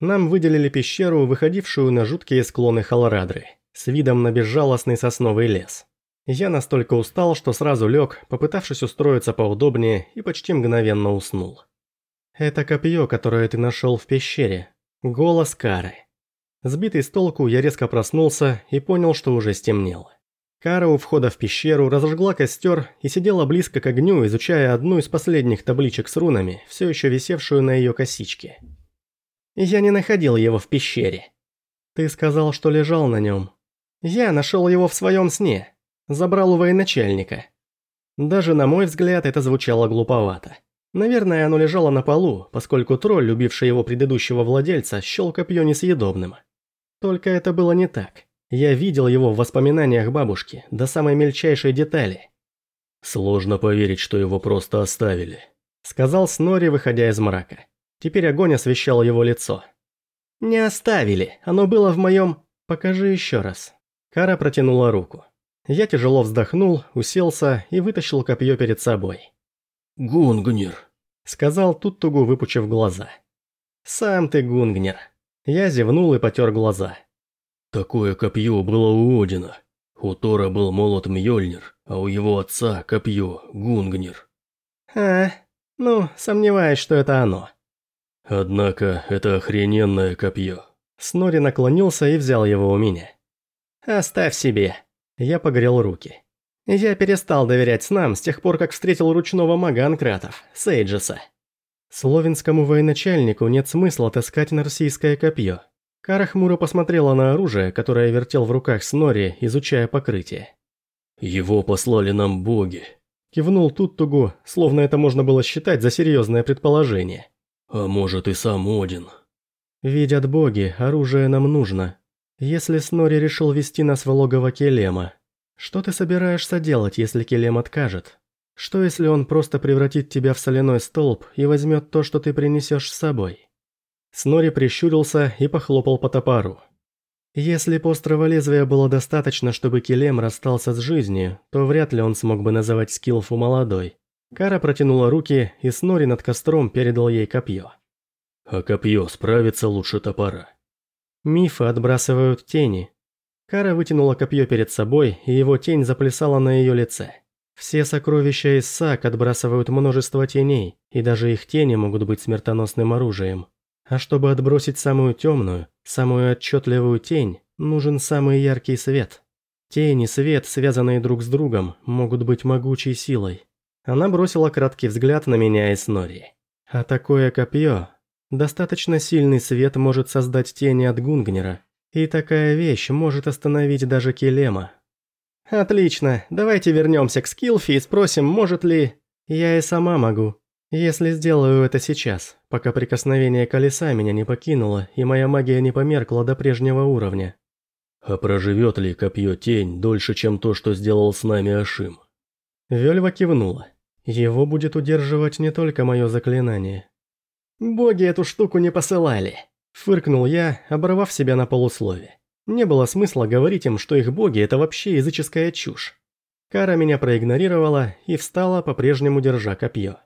Нам выделили пещеру, выходившую на жуткие склоны Халрадры, с видом на безжалостный сосновый лес. Я настолько устал, что сразу лег, попытавшись устроиться поудобнее, и почти мгновенно уснул. «Это копье, которое ты нашел в пещере. Голос Кары». Сбитый с толку, я резко проснулся и понял, что уже стемнело. Кара у входа в пещеру разожгла костер и сидела близко к огню, изучая одну из последних табличек с рунами, все еще висевшую на ее косичке. «Я не находил его в пещере». «Ты сказал, что лежал на нем». «Я нашел его в своем сне. Забрал у военачальника». Даже на мой взгляд это звучало глуповато. Наверное, оно лежало на полу, поскольку тролль, любивший его предыдущего владельца, счел копье несъедобным. Только это было не так. Я видел его в воспоминаниях бабушки, до самой мельчайшей детали. «Сложно поверить, что его просто оставили», — сказал Снори, выходя из мрака. Теперь огонь освещал его лицо. «Не оставили, оно было в моем...» «Покажи еще раз». Кара протянула руку. Я тяжело вздохнул, уселся и вытащил копье перед собой. «Гунгнир», — сказал Туттугу, выпучив глаза. «Сам ты Гунгнир». Я зевнул и потер глаза. Такое копье было у Одина. У Тора был молот Мьёльнир, а у его отца копье Гунгнир. А, ну, сомневаюсь, что это оно. Однако, это охрененное копье. Снори наклонился и взял его у меня. «Оставь себе». Я погрел руки. Я перестал доверять снам с тех пор, как встретил ручного мага Анкратов, Сейджеса. Словенскому военачальнику нет смысла таскать нарсийское копье. Кара хмуро посмотрела на оружие, которое вертел в руках Снори, изучая покрытие. «Его послали нам боги», – кивнул Туттугу, словно это можно было считать за серьезное предположение. «А может и сам Один». «Видят боги, оружие нам нужно. Если Снори решил вести нас в логово Келема, что ты собираешься делать, если Келем откажет? Что если он просто превратит тебя в соляной столб и возьмет то, что ты принесешь с собой?» Снори прищурился и похлопал по топору. Если острого лезвия было достаточно, чтобы Келем расстался с жизнью, то вряд ли он смог бы называть Скилфу молодой. Кара протянула руки, и Снори над костром передал ей копье. А копье справится лучше топора. Мифы отбрасывают тени. Кара вытянула копье перед собой, и его тень заплясала на ее лице. Все сокровища из Сак отбрасывают множество теней, и даже их тени могут быть смертоносным оружием. А чтобы отбросить самую темную, самую отчетливую тень, нужен самый яркий свет. Тень и свет, связанные друг с другом, могут быть могучей силой. Она бросила краткий взгляд на меня и Снори. А такое копье... Достаточно сильный свет может создать тени от Гунгнера, и такая вещь может остановить даже Келема. «Отлично, давайте вернемся к Скилфи и спросим, может ли...» «Я и сама могу», если сделаю это сейчас, пока прикосновение колеса меня не покинуло и моя магия не померкла до прежнего уровня. А проживет ли копье тень дольше, чем то, что сделал с нами Ашим? Вельва кивнула. Его будет удерживать не только мое заклинание. «Боги эту штуку не посылали», – фыркнул я, оборвав себя на полуслове. Не было смысла говорить им, что их боги – это вообще языческая чушь. Кара меня проигнорировала и встала, по-прежнему держа копье.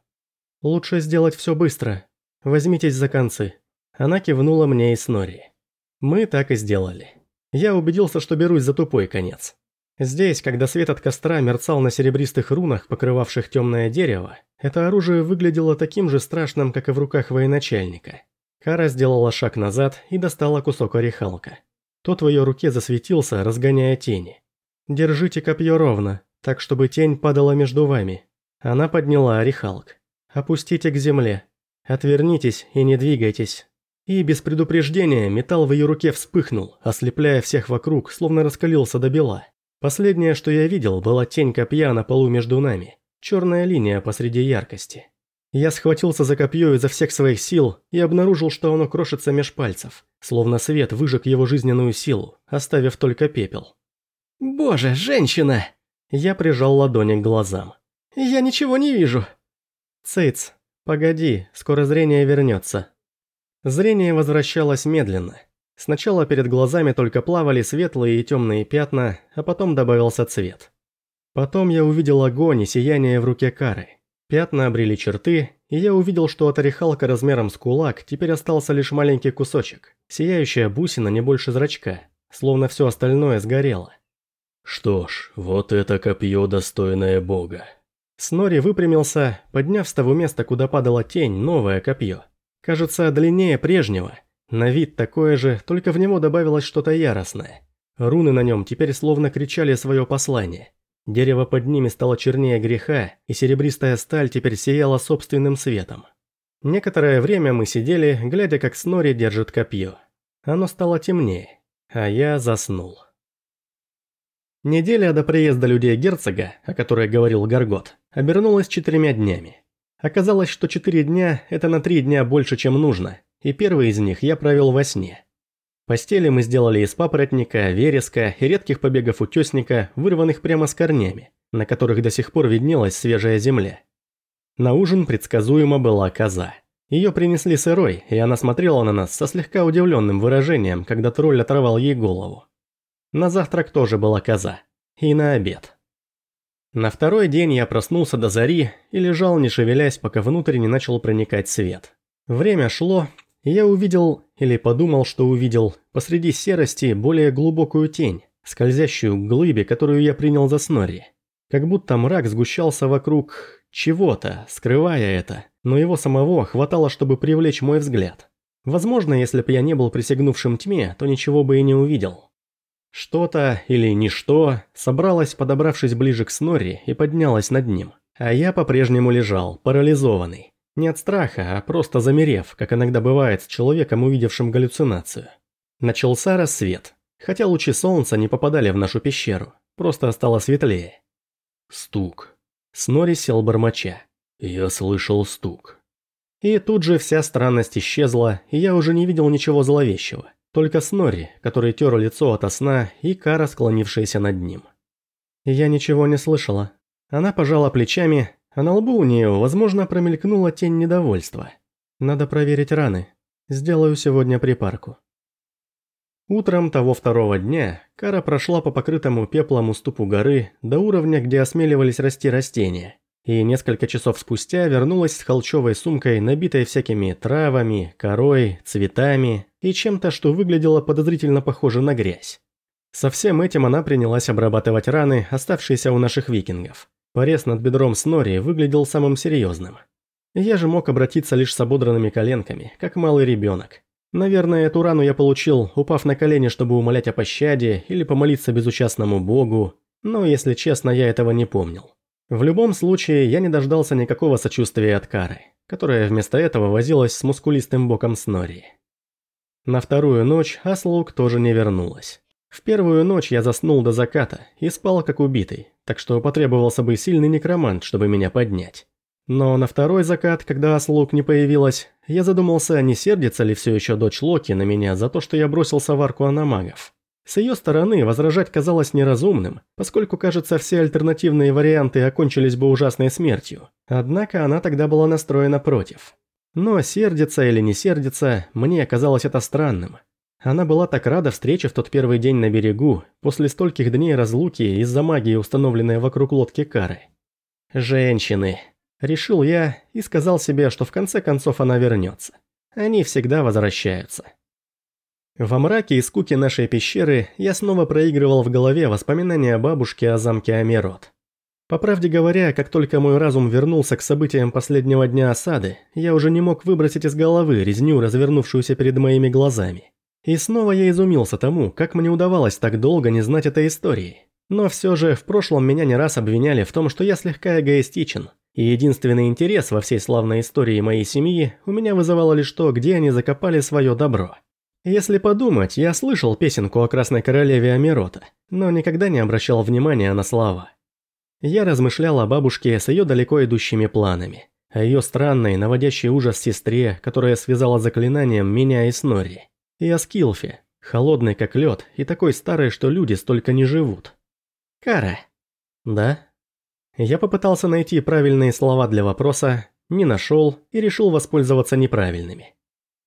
«Лучше сделать все быстро. Возьмитесь за концы». Она кивнула мне и Снори. Мы так и сделали. Я убедился, что берусь за тупой конец. Здесь, когда свет от костра мерцал на серебристых рунах, покрывавших темное дерево, это оружие выглядело таким же страшным, как и в руках военачальника. Кара сделала шаг назад и достала кусок орехалка. Тот в ее руке засветился, разгоняя тени. «Держите копье ровно, так чтобы тень падала между вами». Она подняла орехалк. «Опустите к земле. Отвернитесь и не двигайтесь». И без предупреждения металл в ее руке вспыхнул, ослепляя всех вокруг, словно раскалился до бела. Последнее, что я видел, была тень копья на полу между нами. Черная линия посреди яркости. Я схватился за копье изо всех своих сил и обнаружил, что оно крошится меж пальцев, словно свет выжег его жизненную силу, оставив только пепел. «Боже, женщина!» Я прижал ладони к глазам. «Я ничего не вижу!» «Цыц, погоди, скоро зрение вернется». Зрение возвращалось медленно. Сначала перед глазами только плавали светлые и темные пятна, а потом добавился цвет. Потом я увидел огонь и сияние в руке Кары. Пятна обрели черты, и я увидел, что от орехалка размером с кулак теперь остался лишь маленький кусочек, сияющая бусина не больше зрачка, словно все остальное сгорело. Что ж, вот это копье, достойное бога. Снори выпрямился, подняв с того места, куда падала тень, новое копье. Кажется, длиннее прежнего. На вид такое же, только в него добавилось что-то яростное. Руны на нем теперь словно кричали свое послание. Дерево под ними стало чернее греха, и серебристая сталь теперь сияла собственным светом. Некоторое время мы сидели, глядя, как Снори держит копье. Оно стало темнее, а я заснул. Неделя до приезда людей герцога, о которой говорил Гаргот, обернулась четырьмя днями. Оказалось, что четыре дня – это на три дня больше, чем нужно, и первый из них я провел во сне. Постели мы сделали из папоротника, вереска и редких побегов утесника, вырванных прямо с корнями, на которых до сих пор виднелась свежая земля. На ужин предсказуемо была коза. Ее принесли сырой, и она смотрела на нас со слегка удивленным выражением, когда тролль оторвал ей голову. На завтрак тоже была коза. И на обед. На второй день я проснулся до зари и лежал, не шевелясь, пока внутрь не начал проникать свет. Время шло, я увидел, или подумал, что увидел, посреди серости более глубокую тень, скользящую к глыбе, которую я принял за Снорри. Как будто мрак сгущался вокруг чего-то, скрывая это, но его самого хватало, чтобы привлечь мой взгляд. Возможно, если бы я не был присягнувшим тьме, то ничего бы и не увидел. Что-то или ничто собралось, подобравшись ближе к Снорри и поднялось над ним. А я по-прежнему лежал, парализованный. Не от страха, а просто замерев, как иногда бывает с человеком, увидевшим галлюцинацию. Начался рассвет, хотя лучи солнца не попадали в нашу пещеру, просто стало светлее. Стук. Снори сел бормоча. Я слышал стук. И тут же вся странность исчезла, и я уже не видел ничего зловещего. Только Снори, который тер лицо ото сна, и Кара, склонившаяся над ним. Я ничего не слышала. Она пожала плечами, а на лбу у нее, возможно, промелькнула тень недовольства. Надо проверить раны. Сделаю сегодня припарку. Утром того второго дня Кара прошла по покрытому пеплом уступу горы до уровня, где осмеливались расти растения и несколько часов спустя вернулась с холчевой сумкой, набитой всякими травами, корой, цветами и чем-то, что выглядело подозрительно похоже на грязь. Со всем этим она принялась обрабатывать раны, оставшиеся у наших викингов. Порез над бедром Снори выглядел самым серьезным. Я же мог обратиться лишь с ободранными коленками, как малый ребенок. Наверное, эту рану я получил, упав на колени, чтобы умолять о пощаде или помолиться безучастному богу, но, если честно, я этого не помнил. В любом случае, я не дождался никакого сочувствия от Кары, которая вместо этого возилась с мускулистым боком Снори. На вторую ночь Аслук тоже не вернулась. В первую ночь я заснул до заката и спал как убитый, так что потребовался бы сильный некромант, чтобы меня поднять. Но на второй закат, когда Аслук не появилась, я задумался, не сердится ли все еще дочь Локи на меня за то, что я бросился в арку аномагов. С ее стороны возражать казалось неразумным, поскольку, кажется, все альтернативные варианты окончились бы ужасной смертью. Однако она тогда была настроена против. Но сердится или не сердится, мне казалось это странным. Она была так рада встрече в тот первый день на берегу, после стольких дней разлуки из-за магии, установленной вокруг лодки Кары. «Женщины», – решил я и сказал себе, что в конце концов она вернется. Они всегда возвращаются. Во мраке и скуке нашей пещеры я снова проигрывал в голове воспоминания бабушки о замке Амерот. По правде говоря, как только мой разум вернулся к событиям последнего дня осады, я уже не мог выбросить из головы резню, развернувшуюся перед моими глазами. И снова я изумился тому, как мне удавалось так долго не знать этой истории. Но все же в прошлом меня не раз обвиняли в том, что я слегка эгоистичен. И единственный интерес во всей славной истории моей семьи у меня вызывало лишь то, где они закопали свое добро. Если подумать, я слышал песенку о Красной Королеве Амирота, но никогда не обращал внимания на слова. Я размышлял о бабушке с ее далеко идущими планами, о ее странной, наводящей ужас сестре, которая связала заклинанием меня и Снорри, и о Скилфе, холодной как лед и такой старой, что люди столько не живут. Кара. Да? Я попытался найти правильные слова для вопроса, не нашел и решил воспользоваться неправильными.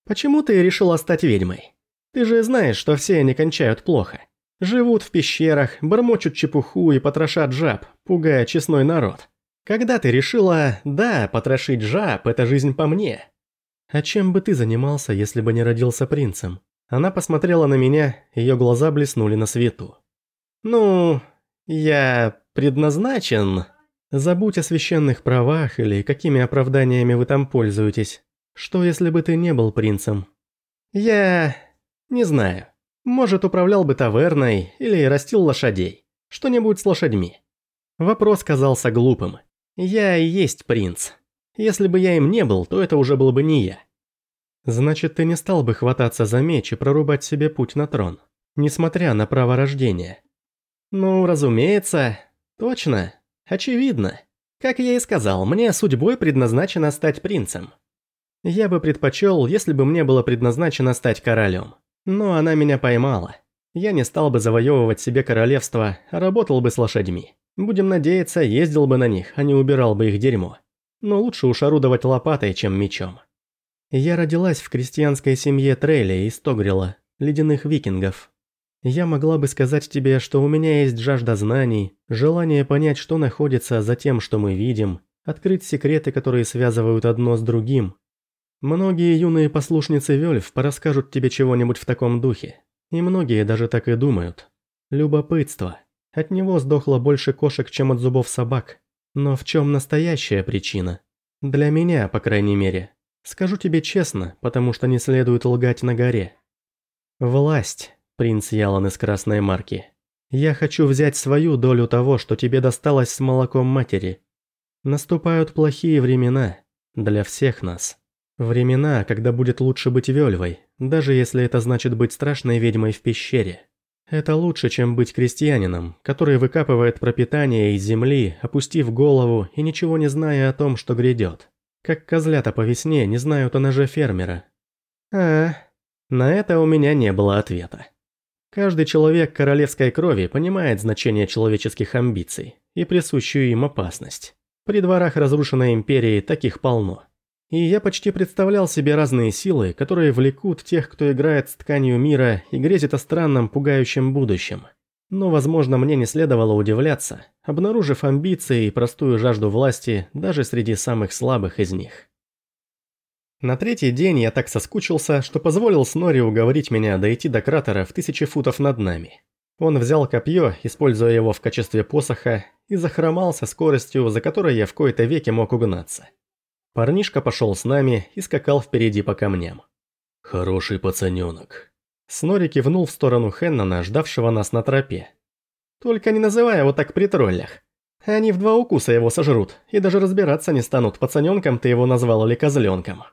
Почему ты решила стать ведьмой? Ты же знаешь, что все они кончают плохо. Живут в пещерах, бормочут чепуху и потрошат жаб, пугая честной народ. Когда ты решила, да, потрошить жаб – это жизнь по мне? А чем бы ты занимался, если бы не родился принцем? Она посмотрела на меня, ее глаза блеснули на свету. Ну, я предназначен... Забудь о священных правах или какими оправданиями вы там пользуетесь. Что, если бы ты не был принцем? Я... не знаю. Может, управлял бы таверной или растил лошадей. Что-нибудь с лошадьми. Вопрос казался глупым. Я и есть принц. Если бы я им не был, то это уже был бы не я. Значит, ты не стал бы хвататься за меч и прорубать себе путь на трон, несмотря на право рождения. Ну, разумеется. Точно. Очевидно. Как я и сказал, мне судьбой предназначено стать принцем. Я бы предпочел, если бы мне было предназначено стать королем. Но она меня поймала. Я не стал бы завоевывать себе королевство, а работал бы с лошадьми. Будем надеяться, ездил бы на них, а не убирал бы их дерьмо. Но лучше уж орудовать лопатой, чем мечом. Я родилась в крестьянской семье Трейля из Тогрила, ледяных викингов. Я могла бы сказать тебе, что у меня есть жажда знаний, желание понять, что находится за тем, что мы видим, открыть секреты, которые связывают одно с другим. Многие юные послушницы Вельф порасскажут тебе чего-нибудь в таком духе. И многие даже так и думают. Любопытство. От него сдохло больше кошек, чем от зубов собак. Но в чем настоящая причина? Для меня, по крайней мере. Скажу тебе честно, потому что не следует лгать на горе. Власть принц Ялан из Красной Марки. Я хочу взять свою долю того, что тебе досталось с молоком матери. Наступают плохие времена. Для всех нас. Времена, когда будет лучше быть Вельвой, даже если это значит быть страшной ведьмой в пещере. Это лучше, чем быть крестьянином, который выкапывает пропитание из земли, опустив голову и ничего не зная о том, что грядет. Как козлята по весне не знают о ноже фермера. А, на это у меня не было ответа. Каждый человек королевской крови понимает значение человеческих амбиций и присущую им опасность. При дворах разрушенной империи таких полно. И я почти представлял себе разные силы, которые влекут тех, кто играет с тканью мира и грезит о странном, пугающем будущем. Но, возможно, мне не следовало удивляться, обнаружив амбиции и простую жажду власти даже среди самых слабых из них. На третий день я так соскучился, что позволил Снори уговорить меня дойти до кратера в тысячи футов над нами. Он взял копье, используя его в качестве посоха, и захромал со скоростью, за которой я в кои-то веки мог угнаться. Парнишка пошел с нами и скакал впереди по камням. «Хороший пацаненок». Снори кивнул в сторону Хеннона, ждавшего нас на тропе. «Только не называй его так при троллях. Они в два укуса его сожрут, и даже разбираться не станут, пацаненком ты его назвал или козленком».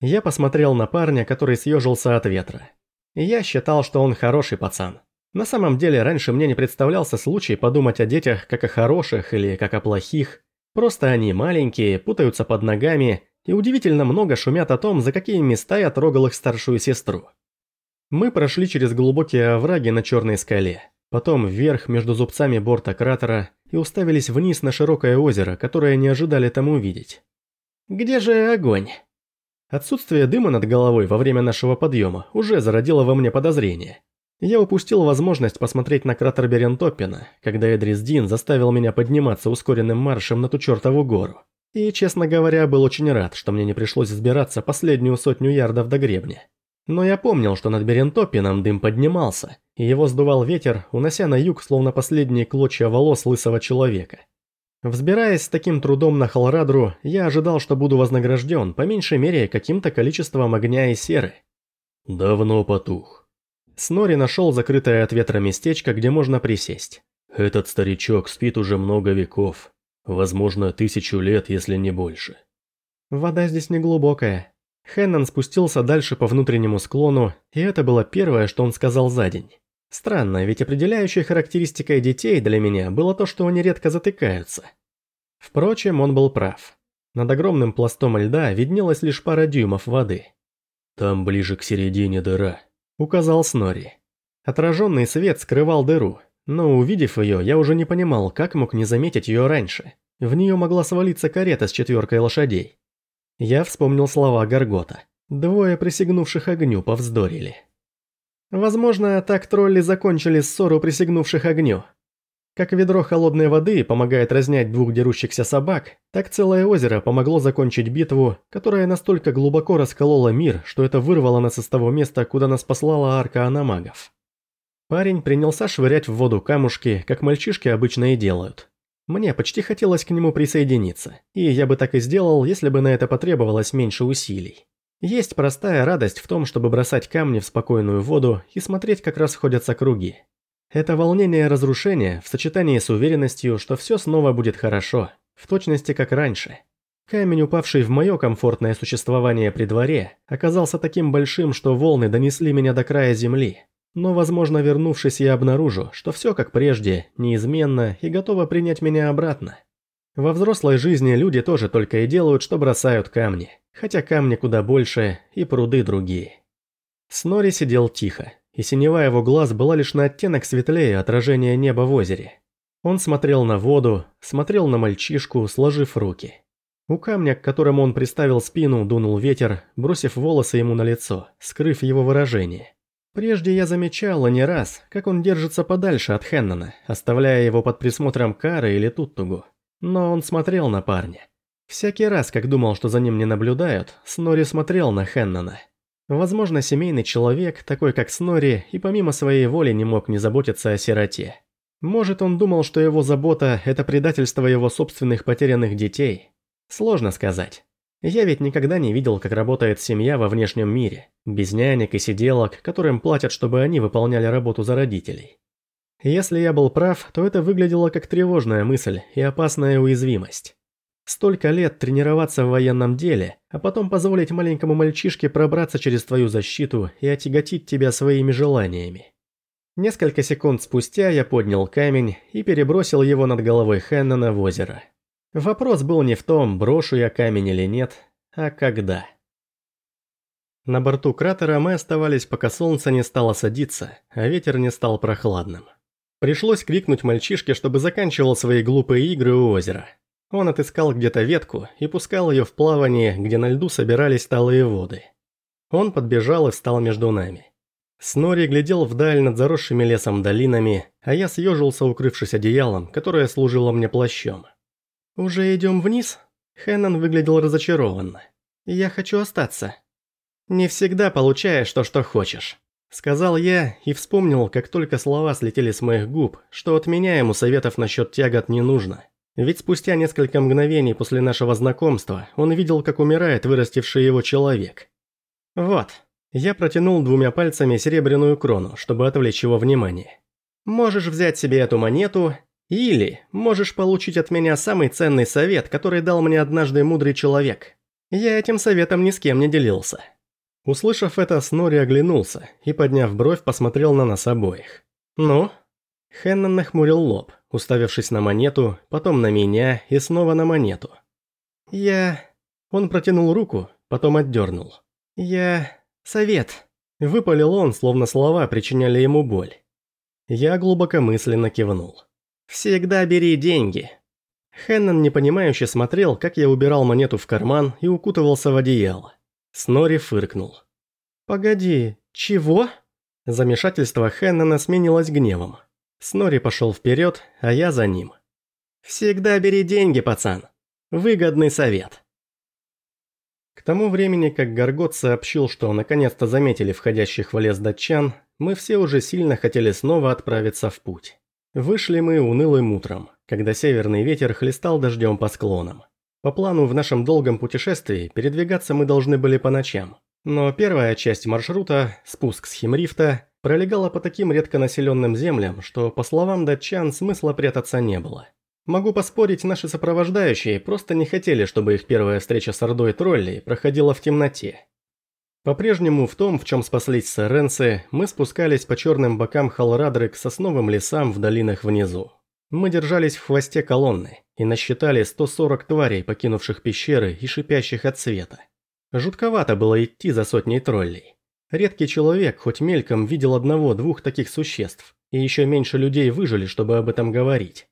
Я посмотрел на парня, который съежился от ветра. Я считал, что он хороший пацан. На самом деле, раньше мне не представлялся случай подумать о детях как о хороших или как о плохих. Просто они маленькие, путаются под ногами и удивительно много шумят о том, за какие места я трогал их старшую сестру. Мы прошли через глубокие овраги на черной скале, потом вверх между зубцами борта кратера и уставились вниз на широкое озеро, которое не ожидали там увидеть. «Где же огонь?» Отсутствие дыма над головой во время нашего подъема уже зародило во мне подозрение. Я упустил возможность посмотреть на кратер Берентоппина, когда Эдрис Дин заставил меня подниматься ускоренным маршем на ту чертову гору. И, честно говоря, был очень рад, что мне не пришлось взбираться последнюю сотню ярдов до гребня. Но я помнил, что над Берентоппином дым поднимался, и его сдувал ветер, унося на юг словно последние клочья волос лысого человека. Взбираясь с таким трудом на Халрадру, я ожидал, что буду вознагражден, по меньшей мере, каким-то количеством огня и серы. Давно потух. Снори нашел закрытое от ветра местечко, где можно присесть. Этот старичок спит уже много веков. Возможно, тысячу лет, если не больше. Вода здесь не глубокая. Хеннон спустился дальше по внутреннему склону, и это было первое, что он сказал за день. Странно, ведь определяющей характеристикой детей для меня было то, что они редко затыкаются. Впрочем, он был прав. Над огромным пластом льда виднелась лишь пара дюймов воды. «Там ближе к середине дыра», — указал Снори. Отраженный свет скрывал дыру, но увидев ее, я уже не понимал, как мог не заметить ее раньше. В нее могла свалиться карета с четверкой лошадей. Я вспомнил слова Гаргота. Двое присягнувших огню повздорили. Возможно, так тролли закончили ссору присягнувших огню. Как ведро холодной воды помогает разнять двух дерущихся собак, так целое озеро помогло закончить битву, которая настолько глубоко расколола мир, что это вырвало нас из того места, куда нас послала арка аномагов. Парень принялся швырять в воду камушки, как мальчишки обычно и делают. Мне почти хотелось к нему присоединиться, и я бы так и сделал, если бы на это потребовалось меньше усилий. Есть простая радость в том, чтобы бросать камни в спокойную воду и смотреть, как расходятся круги. Это волнение разрушения в сочетании с уверенностью, что все снова будет хорошо, в точности как раньше. Камень, упавший в мое комфортное существование при дворе, оказался таким большим, что волны донесли меня до края земли. Но, возможно, вернувшись, я обнаружу, что все как прежде, неизменно и готово принять меня обратно. Во взрослой жизни люди тоже только и делают, что бросают камни, хотя камни куда больше и пруды другие. Снори сидел тихо, и синева его глаз была лишь на оттенок светлее отражения неба в озере. Он смотрел на воду, смотрел на мальчишку, сложив руки. У камня, к которому он приставил спину, дунул ветер, бросив волосы ему на лицо, скрыв его выражение. Прежде я замечала не раз, как он держится подальше от Хеннона, оставляя его под присмотром Кары или Туттугу. Но он смотрел на парня. Всякий раз, как думал, что за ним не наблюдают, Снори смотрел на Хеннона – Возможно, семейный человек, такой как Снори, и помимо своей воли не мог не заботиться о сироте. Может, он думал, что его забота – это предательство его собственных потерянных детей? Сложно сказать. Я ведь никогда не видел, как работает семья во внешнем мире, без нянек и сиделок, которым платят, чтобы они выполняли работу за родителей. Если я был прав, то это выглядело как тревожная мысль и опасная уязвимость. Столько лет тренироваться в военном деле, а потом позволить маленькому мальчишке пробраться через твою защиту и отяготить тебя своими желаниями. Несколько секунд спустя я поднял камень и перебросил его над головой Хеннона в озеро. Вопрос был не в том, брошу я камень или нет, а когда. На борту кратера мы оставались, пока солнце не стало садиться, а ветер не стал прохладным. Пришлось крикнуть мальчишке, чтобы заканчивал свои глупые игры у озера. Он отыскал где-то ветку и пускал ее в плавание, где на льду собирались талые воды. Он подбежал и встал между нами. Снори глядел вдаль над заросшими лесом долинами, а я съежился, укрывшись одеялом, которое служило мне плащом. «Уже идем вниз?» Хэннон выглядел разочарованно. «Я хочу остаться». «Не всегда получаешь то, что хочешь», — сказал я и вспомнил, как только слова слетели с моих губ, что от меня ему советов насчет тягот не нужно. Ведь спустя несколько мгновений после нашего знакомства он видел, как умирает вырастивший его человек. Вот, я протянул двумя пальцами серебряную крону, чтобы отвлечь его внимание. Можешь взять себе эту монету, или можешь получить от меня самый ценный совет, который дал мне однажды мудрый человек. Я этим советом ни с кем не делился. Услышав это, Снори оглянулся и, подняв бровь, посмотрел на нас обоих. «Ну?» Хеннон нахмурил лоб уставившись на монету, потом на меня и снова на монету. «Я...» Он протянул руку, потом отдернул. «Я... совет...» Выпалил он, словно слова причиняли ему боль. Я глубокомысленно кивнул. «Всегда бери деньги». Хеннон непонимающе смотрел, как я убирал монету в карман и укутывался в одеяло. Снори фыркнул. «Погоди, чего?» Замешательство Хеннона сменилось гневом. Снори пошел вперед, а я за ним. «Всегда бери деньги, пацан. Выгодный совет». К тому времени, как Гаргот сообщил, что наконец-то заметили входящих в лес датчан, мы все уже сильно хотели снова отправиться в путь. Вышли мы унылым утром, когда северный ветер хлестал дождем по склонам. По плану в нашем долгом путешествии передвигаться мы должны были по ночам. Но первая часть маршрута, спуск с Химрифта, пролегала по таким редконаселенным землям, что, по словам датчан, смысла прятаться не было. Могу поспорить, наши сопровождающие просто не хотели, чтобы их первая встреча с Ордой Троллей проходила в темноте. По-прежнему в том, в чем спаслись сэренцы, мы спускались по черным бокам Халрадры к сосновым лесам в долинах внизу. Мы держались в хвосте колонны и насчитали 140 тварей, покинувших пещеры и шипящих от света. Жутковато было идти за сотней троллей. Редкий человек хоть мельком видел одного-двух таких существ, и еще меньше людей выжили, чтобы об этом говорить.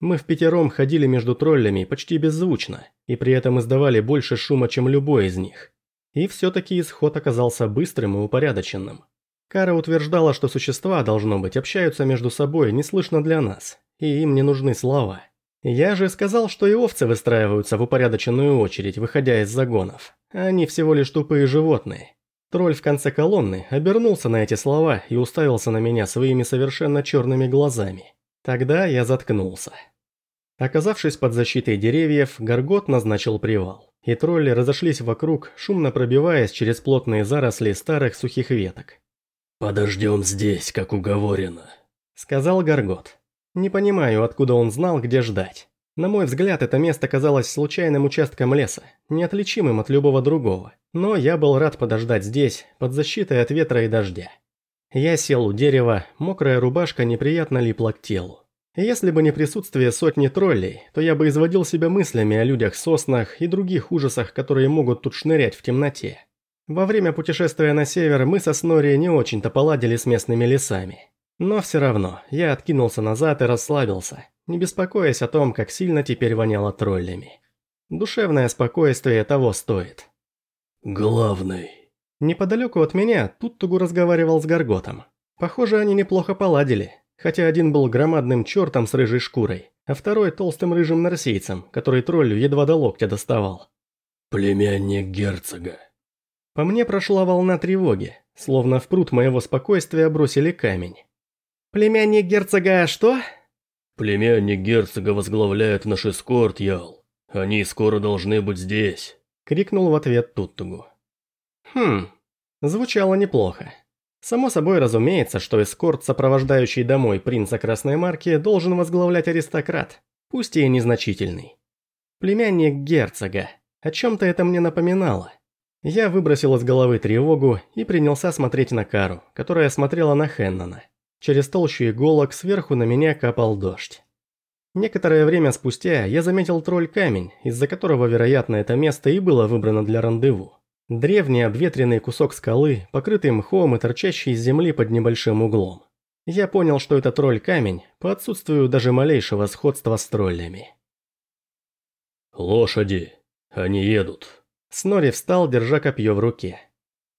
Мы в пятером ходили между троллями почти беззвучно, и при этом издавали больше шума, чем любой из них. И все-таки исход оказался быстрым и упорядоченным. Кара утверждала, что существа, должно быть, общаются между собой неслышно для нас, и им не нужны слова. Я же сказал, что и овцы выстраиваются в упорядоченную очередь, выходя из загонов. Они всего лишь тупые животные. Тролль в конце колонны обернулся на эти слова и уставился на меня своими совершенно черными глазами. Тогда я заткнулся. Оказавшись под защитой деревьев, Горгот назначил привал, и тролли разошлись вокруг, шумно пробиваясь через плотные заросли старых сухих веток. «Подождем здесь, как уговорено», — сказал Горгот. Не понимаю, откуда он знал, где ждать. На мой взгляд, это место казалось случайным участком леса, неотличимым от любого другого, но я был рад подождать здесь, под защитой от ветра и дождя. Я сел у дерева, мокрая рубашка неприятно липла к телу. Если бы не присутствие сотни троллей, то я бы изводил себя мыслями о людях-соснах и других ужасах, которые могут тут шнырять в темноте. Во время путешествия на север мы со Снори не очень-то поладили с местными лесами. Но все равно, я откинулся назад и расслабился, не беспокоясь о том, как сильно теперь воняло троллями. Душевное спокойствие того стоит. «Главный». Неподалеку от меня Туттугу разговаривал с Гарготом. Похоже, они неплохо поладили, хотя один был громадным чертом с рыжей шкурой, а второй толстым рыжим нарсийцем, который троллю едва до локтя доставал. «Племянник герцога». По мне прошла волна тревоги, словно в пруд моего спокойствия бросили камень. «Племянник герцога что?» «Племянник герцога возглавляет наш эскорт, Ял. Они скоро должны быть здесь», — крикнул в ответ Туттугу. «Хм, звучало неплохо. Само собой разумеется, что эскорт, сопровождающий домой принца Красной Марки, должен возглавлять аристократ, пусть и незначительный. Племянник герцога. О чем-то это мне напоминало. Я выбросил из головы тревогу и принялся смотреть на Кару, которая смотрела на Хеннона. Через толщу иголок сверху на меня капал дождь. Некоторое время спустя я заметил тролль-камень, из-за которого, вероятно, это место и было выбрано для рандеву. Древний обветренный кусок скалы, покрытый мхом и торчащий из земли под небольшим углом. Я понял, что это тролль-камень, по отсутствию даже малейшего сходства с троллями. «Лошади! Они едут!» Снори встал, держа копье в руке.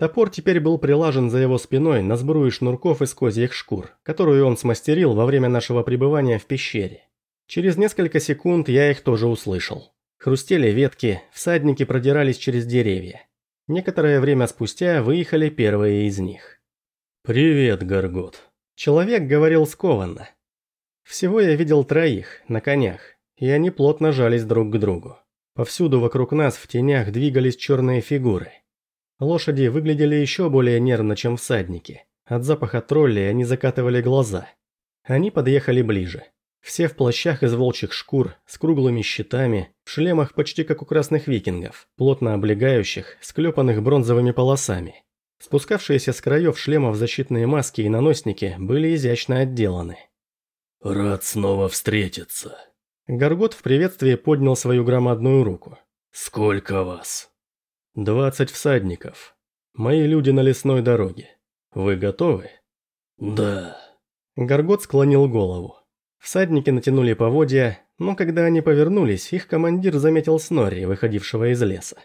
Топор теперь был прилажен за его спиной на сбрую шнурков из козьих шкур, которую он смастерил во время нашего пребывания в пещере. Через несколько секунд я их тоже услышал. Хрустели ветки, всадники продирались через деревья. Некоторое время спустя выехали первые из них. «Привет, Горгот». Человек говорил скованно. Всего я видел троих, на конях, и они плотно жались друг к другу. Повсюду вокруг нас в тенях двигались черные фигуры. Лошади выглядели еще более нервно, чем всадники. От запаха троллей они закатывали глаза. Они подъехали ближе. Все в плащах из волчьих шкур, с круглыми щитами, в шлемах почти как у красных викингов, плотно облегающих, склепанных бронзовыми полосами. Спускавшиеся с краев шлемов защитные маски и наносники были изящно отделаны. «Рад снова встретиться». Горгот в приветствии поднял свою громадную руку. «Сколько вас?» «Двадцать всадников. Мои люди на лесной дороге. Вы готовы?» «Да». Горгот склонил голову. Всадники натянули поводья, но когда они повернулись, их командир заметил Снорри, выходившего из леса.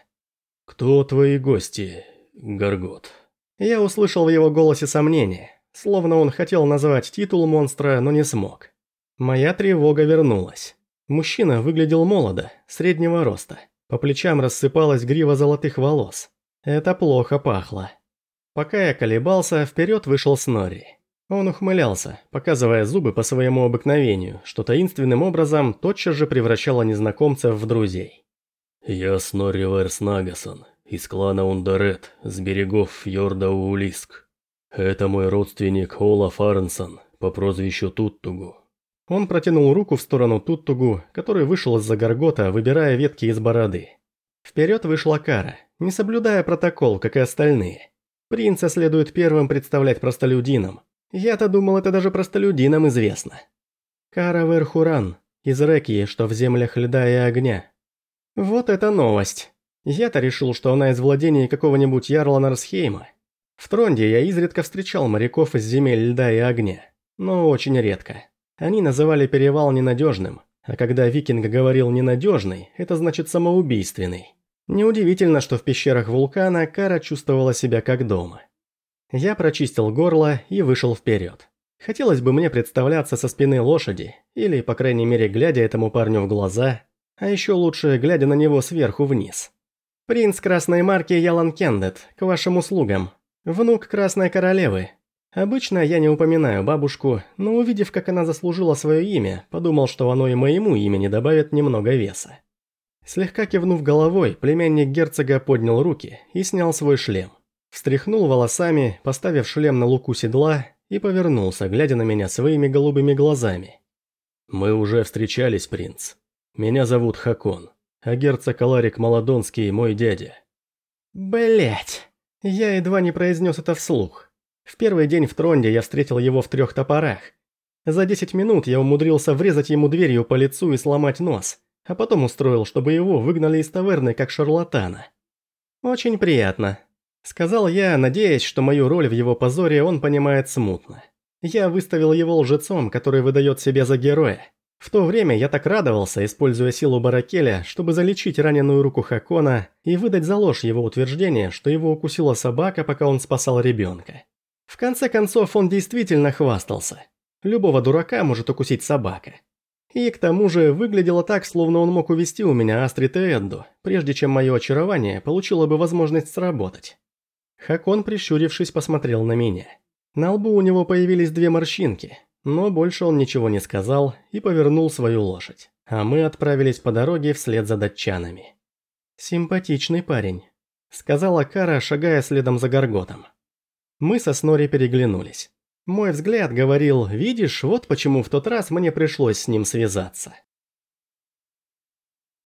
«Кто твои гости, Горгот?» Я услышал в его голосе сомнение, словно он хотел назвать титул монстра, но не смог. Моя тревога вернулась. Мужчина выглядел молодо, среднего роста. По плечам рассыпалась грива золотых волос. Это плохо пахло. Пока я колебался, вперед вышел Снорри. Он ухмылялся, показывая зубы по своему обыкновению, что таинственным образом тотчас же превращало незнакомцев в друзей. «Я Снорри Верс Нагасон, из клана Ундарет, с берегов фьорда Уулиск. Это мой родственник Ола Фарнсон, по прозвищу Туттугу». Он протянул руку в сторону Туттугу, который вышел из-за горгота, выбирая ветки из бороды. Вперед вышла Кара, не соблюдая протокол, как и остальные. Принца следует первым представлять простолюдинам, я-то думал, это даже простолюдинам известно. Каравер Хуран, из Рекии, что в землях льда и огня. Вот это новость. Я-то решил, что она из владений какого-нибудь Ярла Нарсхейма. В Тронде я изредка встречал моряков из земель льда и огня. Но очень редко. Они называли перевал ненадежным, а когда викинг говорил «ненадежный», это значит самоубийственный. Неудивительно, что в пещерах вулкана Кара чувствовала себя как дома. Я прочистил горло и вышел вперед. Хотелось бы мне представляться со спины лошади, или, по крайней мере, глядя этому парню в глаза, а еще лучше, глядя на него сверху вниз. «Принц Красной Марки Ялан Кендет, к вашим услугам. Внук Красной Королевы. Обычно я не упоминаю бабушку, но увидев, как она заслужила свое имя, подумал, что оно и моему имени добавит немного веса. Слегка кивнув головой, племянник герцога поднял руки и снял свой шлем. Встряхнул волосами, поставив шлем на луку седла, и повернулся, глядя на меня своими голубыми глазами. «Мы уже встречались, принц. Меня зовут Хакон, а герцог Аларик Маладонский мой дядя». Блять, Я едва не произнес это вслух. В первый день в Тронде я встретил его в трех топорах. За десять минут я умудрился врезать ему дверью по лицу и сломать нос – а потом устроил, чтобы его выгнали из таверны как шарлатана. «Очень приятно», – сказал я, надеясь, что мою роль в его позоре он понимает смутно. Я выставил его лжецом, который выдает себя за героя. В то время я так радовался, используя силу Баракеля, чтобы залечить раненую руку Хакона и выдать за ложь его утверждение, что его укусила собака, пока он спасал ребенка. В конце концов, он действительно хвастался. Любого дурака может укусить собака. И к тому же выглядело так, словно он мог увести у меня Астрид и Эдду, прежде чем мое очарование получило бы возможность сработать. Хакон, прищурившись, посмотрел на меня. На лбу у него появились две морщинки, но больше он ничего не сказал и повернул свою лошадь, а мы отправились по дороге вслед за датчанами. «Симпатичный парень», — сказала Кара, шагая следом за Горготом. Мы со Снори переглянулись. Мой взгляд говорил, видишь, вот почему в тот раз мне пришлось с ним связаться.